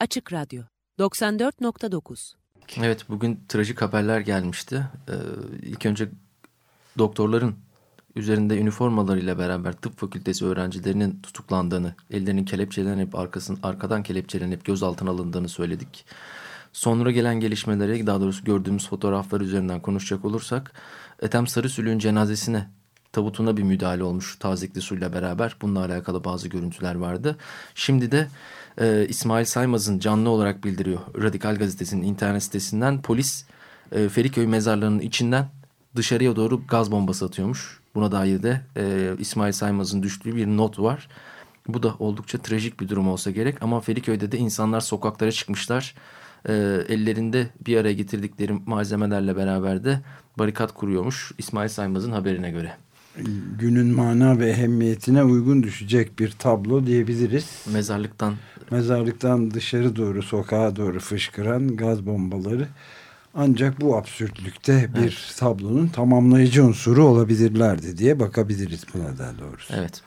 Açık Radyo 94.9 Evet bugün trajik haberler gelmişti. Ee, ilk önce doktorların üzerinde üniformalarıyla beraber tıp fakültesi öğrencilerinin tutuklandığını, ellerinin kelepçelenip arkasın, arkadan kelepçelenip gözaltına alındığını söyledik. Sonra gelen gelişmeleri daha doğrusu gördüğümüz fotoğraflar üzerinden konuşacak olursak Ethem Sarısülü'nün cenazesine tabutuna bir müdahale olmuş tazikli suyla beraber. Bununla alakalı bazı görüntüler vardı. Şimdi de e, İsmail Saymaz'ın canlı olarak bildiriyor Radikal Gazetesi'nin internet sitesinden polis e, Feriköy mezarlarının içinden dışarıya doğru gaz bombası atıyormuş. Buna dair de e, İsmail Saymaz'ın düştüğü bir not var. Bu da oldukça trajik bir durum olsa gerek ama Feriköy'de de insanlar sokaklara çıkmışlar. E, ellerinde bir araya getirdikleri malzemelerle beraber de barikat kuruyormuş İsmail Saymaz'ın haberine göre günün mana ve ehemmiyetine uygun düşecek bir tablo diyebiliriz. Mezarlıktan mezarlıktan dışarı doğru sokağa doğru fışkıran gaz bombaları ancak bu absürtlükte bir evet. tablonun tamamlayıcı unsuru olabilirlerdi diye bakabiliriz buna da doğrusu. Evet.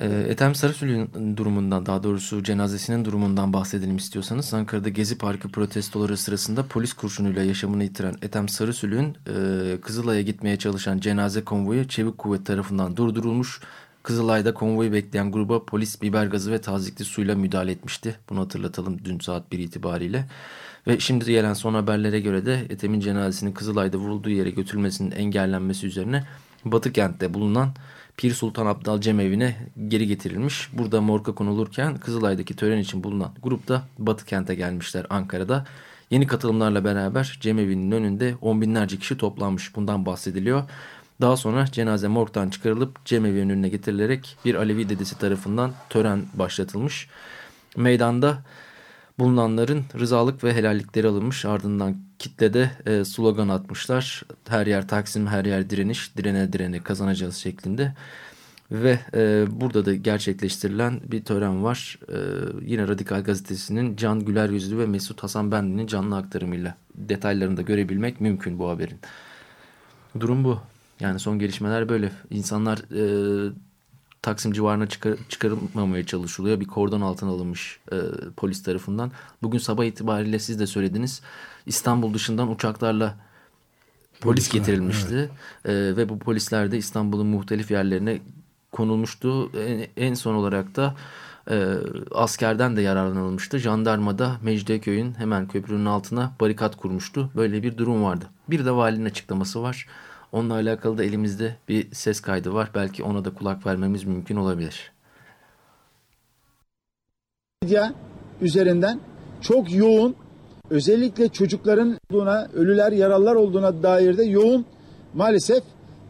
E, Ethem Sarısülü'nün durumundan daha doğrusu cenazesinin durumundan bahsedelim istiyorsanız Ankara'da Gezi Parkı protestoları sırasında polis kurşunuyla yaşamını yitiren Ethem Sarısülü'nün e, Kızılay'a gitmeye çalışan cenaze konvoyu Çevik Kuvvet tarafından durdurulmuş. Kızılay'da konvoyu bekleyen gruba polis biber gazı ve tazikli suyla müdahale etmişti. Bunu hatırlatalım dün saat 1 itibariyle. Ve şimdi gelen son haberlere göre de Ethem'in cenazesinin Kızılay'da vurulduğu yere götürülmesinin engellenmesi üzerine Batı kentte bulunan Pir Sultan Abdal Cemevi'ne geri getirilmiş. Burada morga konulurken Kızılay'daki tören için bulunan grup da Batı kente gelmişler Ankara'da. Yeni katılımlarla beraber cemevi'nin önünde on binlerce kişi toplanmış. Bundan bahsediliyor. Daha sonra cenaze morgdan çıkarılıp cemevi önüne getirilerek bir Alevi dedesi tarafından tören başlatılmış. Meydanda bulunanların rızalık ve helallikleri alınmış. Ardından kitlede e, slogan atmışlar. Her yer Taksim, her yer direniş, direne direne kazanacağız şeklinde. Ve e, burada da gerçekleştirilen bir tören var. E, yine Radikal Gazetesi'nin Can Güler Yüzlü ve Mesut Hasan Bendi'nin canlı aktarımıyla detaylarını da görebilmek mümkün bu haberin. Durum bu. Yani son gelişmeler böyle. İnsanlar e, Taksim civarına çıkar, çıkarılmamaya çalışılıyor. Bir kordon altına alınmış e, polis tarafından. Bugün sabah itibariyle siz de söylediniz. İstanbul dışından uçaklarla polis Polisler, getirilmişti. Evet. E, ve bu polisler de İstanbul'un muhtelif yerlerine konulmuştu. En, en son olarak da e, askerden de yararlanılmıştı. Jandarma da Mecidiyeköy'ün hemen köprünün altına barikat kurmuştu. Böyle bir durum vardı. Bir de valinin açıklaması var. Onunla alakalı da elimizde bir ses kaydı var. Belki ona da kulak vermemiz mümkün olabilir. Medya üzerinden çok yoğun özellikle çocukların olduğuna, ölüler, yaralılar olduğuna dair de yoğun maalesef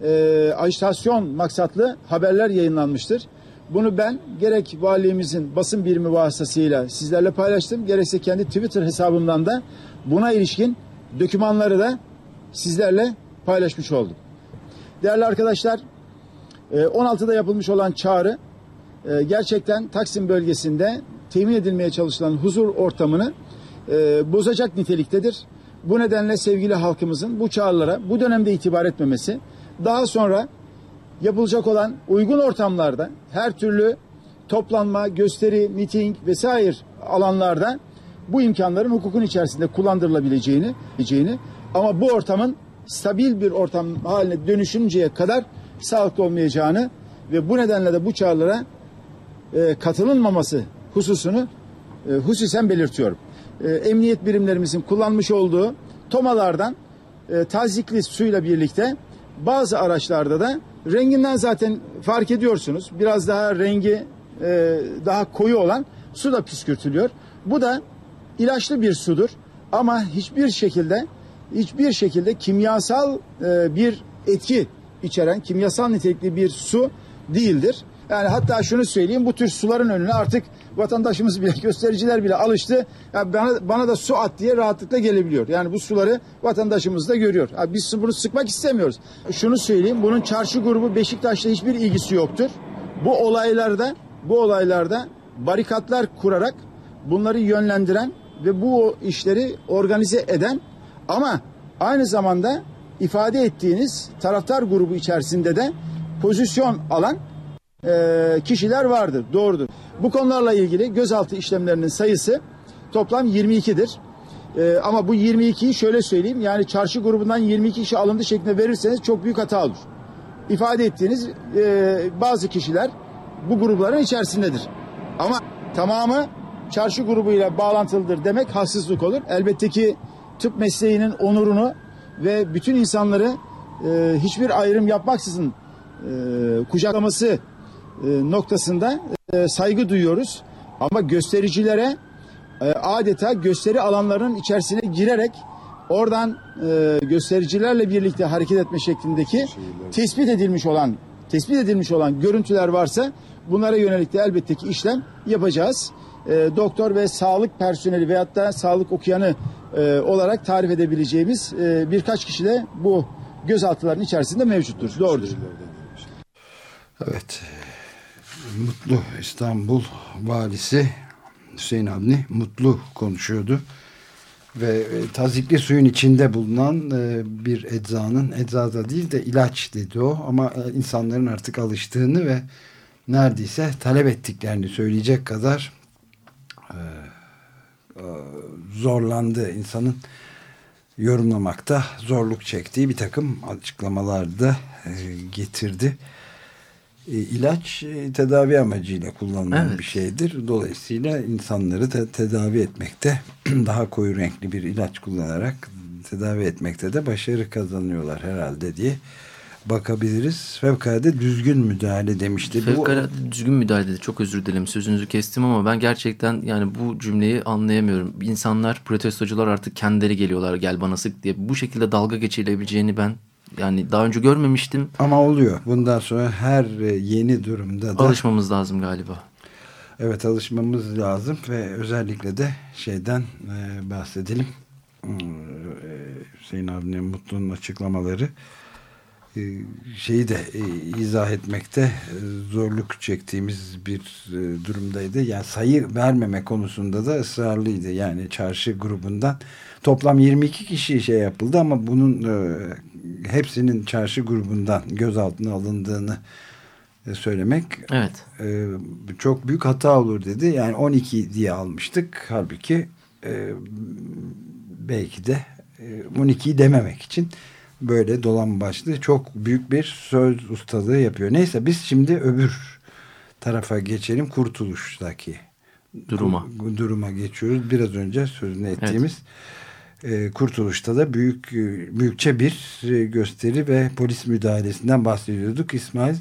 e, ajitasyon maksatlı haberler yayınlanmıştır. Bunu ben gerek valiliğimizin basın birimi vasıtasıyla sizlerle paylaştım. Gerekse kendi Twitter hesabımdan da buna ilişkin dokümanları da sizlerle paylaşmış oldum. Değerli arkadaşlar 16'da e, yapılmış olan çağrı e, gerçekten Taksim bölgesinde temin edilmeye çalışılan huzur ortamını e, bozacak niteliktedir. Bu nedenle sevgili halkımızın bu çağrılara bu dönemde itibar etmemesi, daha sonra yapılacak olan uygun ortamlarda her türlü toplanma, gösteri, miting vesaire alanlarda bu imkanların hukukun içerisinde kullandırılabileceğini ama bu ortamın stabil bir ortam haline dönüşünceye kadar sağlıklı olmayacağını ve bu nedenle de bu çağrılara e, katılınmaması hususunu e, hususen belirtiyorum. E, emniyet birimlerimizin kullanmış olduğu tomalardan e, tazikli suyla birlikte bazı araçlarda da renginden zaten fark ediyorsunuz. Biraz daha rengi e, daha koyu olan su da püskürtülüyor. Bu da ilaçlı bir sudur ama hiçbir şekilde hiçbir şekilde kimyasal e, bir etki içeren kimyasal nitelikli bir su değildir. Yani hatta şunu söyleyeyim bu tür suların önüne artık vatandaşımız bile göstericiler bile alıştı. Yani bana, bana da su at diye rahatlıkla gelebiliyor. Yani bu suları vatandaşımız da görüyor. Yani biz bunu sıkmak istemiyoruz. Şunu söyleyeyim bunun çarşı grubu Beşiktaş'la hiçbir ilgisi yoktur. Bu olaylarda bu olaylarda barikatlar kurarak bunları yönlendiren ve bu işleri organize eden ama aynı zamanda ifade ettiğiniz taraftar grubu içerisinde de pozisyon alan e, kişiler vardır. Doğrudur. Bu konularla ilgili gözaltı işlemlerinin sayısı toplam 22'dir. Ee, ama bu 22'yi şöyle söyleyeyim yani çarşı grubundan 22 kişi alındı şeklinde verirseniz çok büyük hata olur. İfade ettiğiniz e, bazı kişiler bu grupların içerisindedir. Ama tamamı çarşı grubuyla bağlantılıdır demek haksızlık olur. Elbette ki tıp mesleğinin onurunu ve bütün insanları e, hiçbir ayrım yapmaksızın e, kucaklaması e, noktasında e, saygı duyuyoruz. Ama göstericilere e, adeta gösteri alanlarının içerisine girerek oradan e, göstericilerle birlikte hareket etme şeklindeki tespit edilmiş olan tespit edilmiş olan görüntüler varsa bunlara yönelik de elbette ki işlem yapacağız. E, doktor ve sağlık personeli veyahut da sağlık okuyanı e, olarak tarif edebileceğimiz e, birkaç kişi de bu gözaltıların içerisinde mevcuttur. Doğrudur. Evet. Mutlu İstanbul valisi Hüseyin Avni Mutlu konuşuyordu. Ve e, tazikli suyun içinde bulunan e, bir eczanın, eczada değil de ilaç dedi o. Ama e, insanların artık alıştığını ve neredeyse talep ettiklerini söyleyecek kadar zorlandı insanın yorumlamakta zorluk çektiği bir takım açıklamalar da getirdi. E, ilaç e, tedavi amacıyla kullanılan evet. bir şeydir. Dolayısıyla insanları da tedavi etmekte daha koyu renkli bir ilaç kullanarak tedavi etmekte de başarı kazanıyorlar herhalde diye bakabiliriz. Fevkalade düzgün müdahale demişti. Fevkalade bu... düzgün müdahale dedi. Çok özür dilerim sözünüzü kestim ama ben gerçekten yani bu cümleyi anlayamıyorum. İnsanlar, protestocular artık kendileri geliyorlar gel bana sık diye. Bu şekilde dalga geçilebileceğini ben yani daha önce görmemiştim. Ama oluyor. Bundan sonra her e, yeni durumda da... Alışmamız lazım galiba. Evet alışmamız lazım ve özellikle de şeyden e, bahsedelim. Hmm, e, Hüseyin abinin Mutlu'nun açıklamaları şeyi de e, izah etmekte e, zorluk çektiğimiz bir e, durumdaydı. Yani sayı vermeme konusunda da ısrarlıydı. Yani çarşı grubundan toplam 22 kişi şey yapıldı ama bunun e, hepsinin çarşı grubundan gözaltına alındığını e, söylemek evet. e, çok büyük hata olur dedi. Yani 12 diye almıştık. Halbuki e, belki de e, 12'yi dememek için böyle dolan başlı çok büyük bir söz ustalığı yapıyor. Neyse biz şimdi öbür tarafa geçelim. Kurtuluş'taki duruma. Duruma geçiyoruz. Biraz önce sözünü ettiğimiz evet e, Kurtuluş'ta da büyük e, büyükçe bir e, gösteri ve polis müdahalesinden bahsediyorduk. İsmail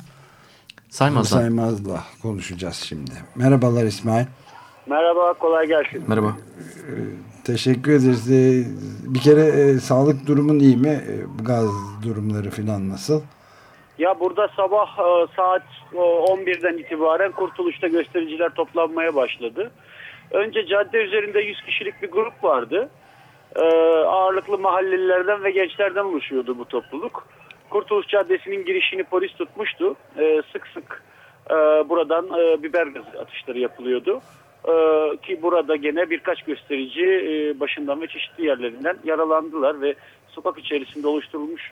Saymaz'la. Saymaz'la konuşacağız şimdi. Merhabalar İsmail. Merhaba, kolay gelsin. Merhaba. Teşekkür ederiz. bir kere sağlık durumun iyi mi? gaz durumları falan nasıl? Ya burada sabah saat 11'den itibaren Kurtuluş'ta göstericiler toplanmaya başladı. Önce cadde üzerinde 100 kişilik bir grup vardı e, ağırlıklı mahallelilerden ve gençlerden oluşuyordu bu topluluk. Kurtuluş Caddesi'nin girişini polis tutmuştu. E, sık sık e, buradan e, biber gazı atışları yapılıyordu. E, ki burada gene birkaç gösterici e, başından ve çeşitli yerlerinden yaralandılar ve sokak içerisinde oluşturulmuş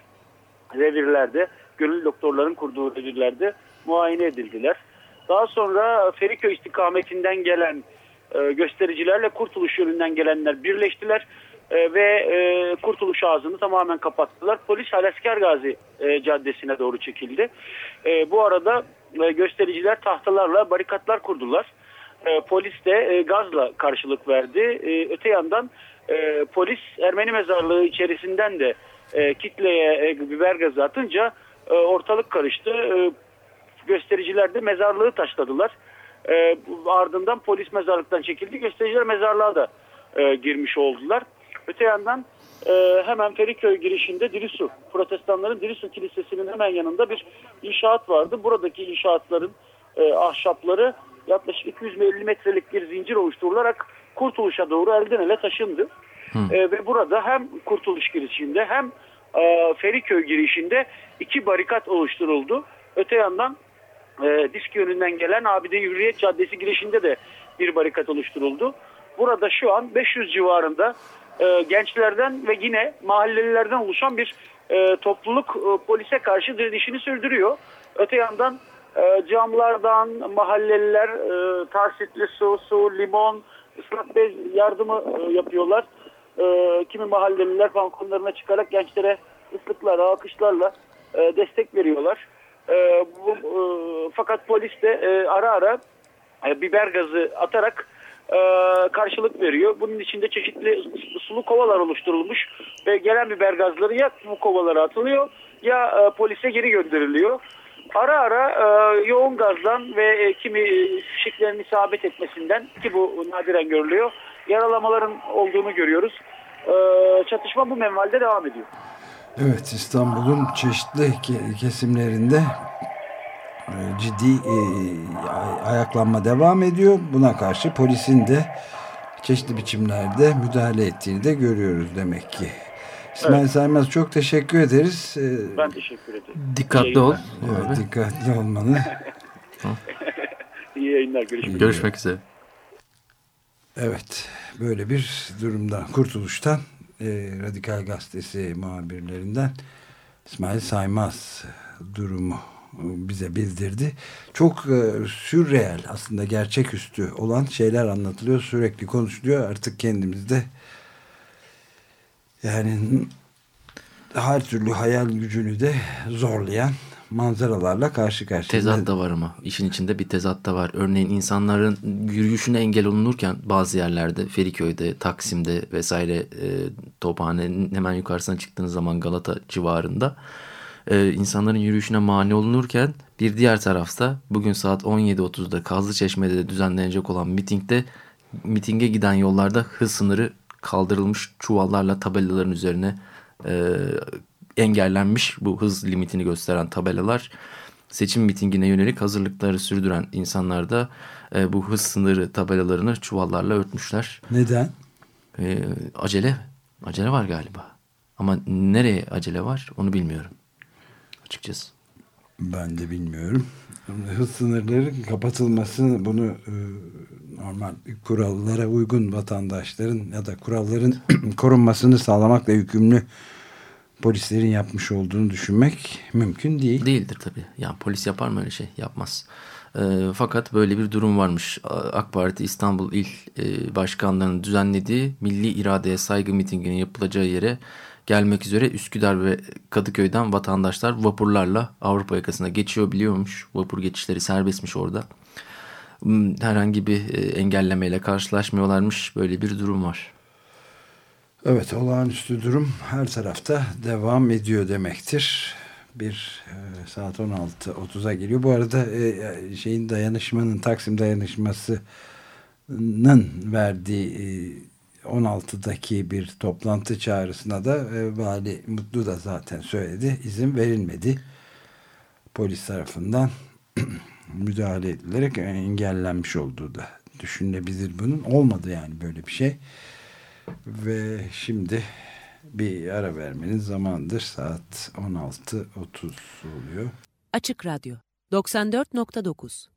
revirlerde, gönüllü doktorların kurduğu revirlerde muayene edildiler. Daha sonra Feriköy istikametinden gelen e, göstericilerle Kurtuluş yönünden gelenler birleştiler e, ve e, Kurtuluş ağzını tamamen kapattılar. Polis Halasker Gazi e, Caddesi'ne doğru çekildi. E, bu arada e, göstericiler tahtalarla barikatlar kurdular. E, polis de e, gazla karşılık verdi. E, öte yandan e, polis Ermeni mezarlığı içerisinden de e, kitleye e, biber gazı atınca e, ortalık karıştı. E, göstericiler de mezarlığı taşladılar. E, ardından polis mezarlıktan çekildi. Göstericiler mezarlığa da e, girmiş oldular. Öte yandan e, hemen Feriköy girişinde Dirisu, protestanların Dirisu Kilisesi'nin hemen yanında bir inşaat vardı. Buradaki inşaatların e, ahşapları yaklaşık 250 metrelik bir zincir oluşturularak Kurtuluş'a doğru elden ele taşındı. E, ve burada hem Kurtuluş girişinde hem e, Feriköy girişinde iki barikat oluşturuldu. Öte yandan e, disk yönünden gelen Abide Hürriyet Caddesi girişinde de bir barikat oluşturuldu. Burada şu an 500 civarında e, gençlerden ve yine mahallelilerden oluşan bir e, topluluk e, polise karşı direnişini sürdürüyor. Öte yandan E, camlardan mahalleliler e, tarsitli su, su, limon, ıslak bez yardımı e, yapıyorlar. E, kimi mahalleliler balkonlarına çıkarak gençlere ıslıklarla, alkışlarla e, destek veriyorlar. E, bu, e, fakat polis de e, ara ara e, biber gazı atarak e, karşılık veriyor. Bunun içinde çeşitli sulu kovalar oluşturulmuş ve gelen biber gazları ya bu kovalara atılıyor ya e, polise geri gönderiliyor. Ara ara e, yoğun gazdan ve e, kimi fişeklerin isabet etmesinden ki bu nadiren görülüyor. Yaralamaların olduğunu görüyoruz. E, çatışma bu menvalde devam ediyor. Evet İstanbul'un çeşitli kesimlerinde e, ciddi e, ayaklanma devam ediyor. Buna karşı polisin de çeşitli biçimlerde müdahale ettiğini de görüyoruz demek ki. İsmail evet. Saymaz çok teşekkür ederiz. E, ben teşekkür ederim. Dikkatli ol. Evet, dikkatli olmanı. İyi yayınlar. Görüşmek, Görüşmek üzere. Evet. Böyle bir durumdan, kurtuluştan e, Radikal Gazetesi muhabirlerinden İsmail Saymaz durumu bize bildirdi. Çok e, sürreel aslında gerçeküstü olan şeyler anlatılıyor. Sürekli konuşuluyor. Artık kendimizde yani her türlü hayal gücünü de zorlayan manzaralarla karşı karşıya. Tezat da var ama işin içinde bir tezat da var. Örneğin insanların yürüyüşüne engel olunurken bazı yerlerde Feriköy'de, Taksim'de vesaire e, Tophane'nin hemen yukarısına çıktığınız zaman Galata civarında e, insanların yürüyüşüne mani olunurken bir diğer tarafta bugün saat 17.30'da Kazlıçeşme'de düzenlenecek olan mitingde mitinge giden yollarda hız sınırı kaldırılmış çuvallarla tabelaların üzerine e, engellenmiş bu hız limitini gösteren tabelalar seçim mitingine yönelik hazırlıkları sürdüren insanlar da e, bu hız sınırı tabelalarını çuvallarla örtmüşler. Neden? E, acele. Acele var galiba. Ama nereye acele var onu bilmiyorum. Açıkçası. Ben de bilmiyorum. Hız sınırları kapatılması bunu e, normal kurallara uygun vatandaşların ya da kuralların korunmasını sağlamakla yükümlü polislerin yapmış olduğunu düşünmek mümkün değil. Değildir tabii. Yani polis yapar mı öyle şey? Yapmaz. E, fakat böyle bir durum varmış. AK Parti İstanbul İl e, Başkanlarının düzenlediği Milli İradeye Saygı mitinginin yapılacağı yere gelmek üzere Üsküdar ve Kadıköy'den vatandaşlar vapurlarla Avrupa yakasına geçiyor biliyormuş. Vapur geçişleri serbestmiş orada. Hmm, herhangi bir e, engellemeyle karşılaşmıyorlarmış. Böyle bir durum var. Evet olağanüstü durum her tarafta devam ediyor demektir. Bir e, saat 16.30'a geliyor. Bu arada e, şeyin dayanışmanın Taksim dayanışmasının verdiği 16'daki bir toplantı çağrısına da e, Vali Mutlu da zaten söyledi. izin verilmedi. Polis tarafından müdahale edilerek engellenmiş olduğu da düşünülebilir bunun. Olmadı yani böyle bir şey. Ve şimdi bir ara vermenin zamandır. Saat 16.30 oluyor. Açık Radyo 94.9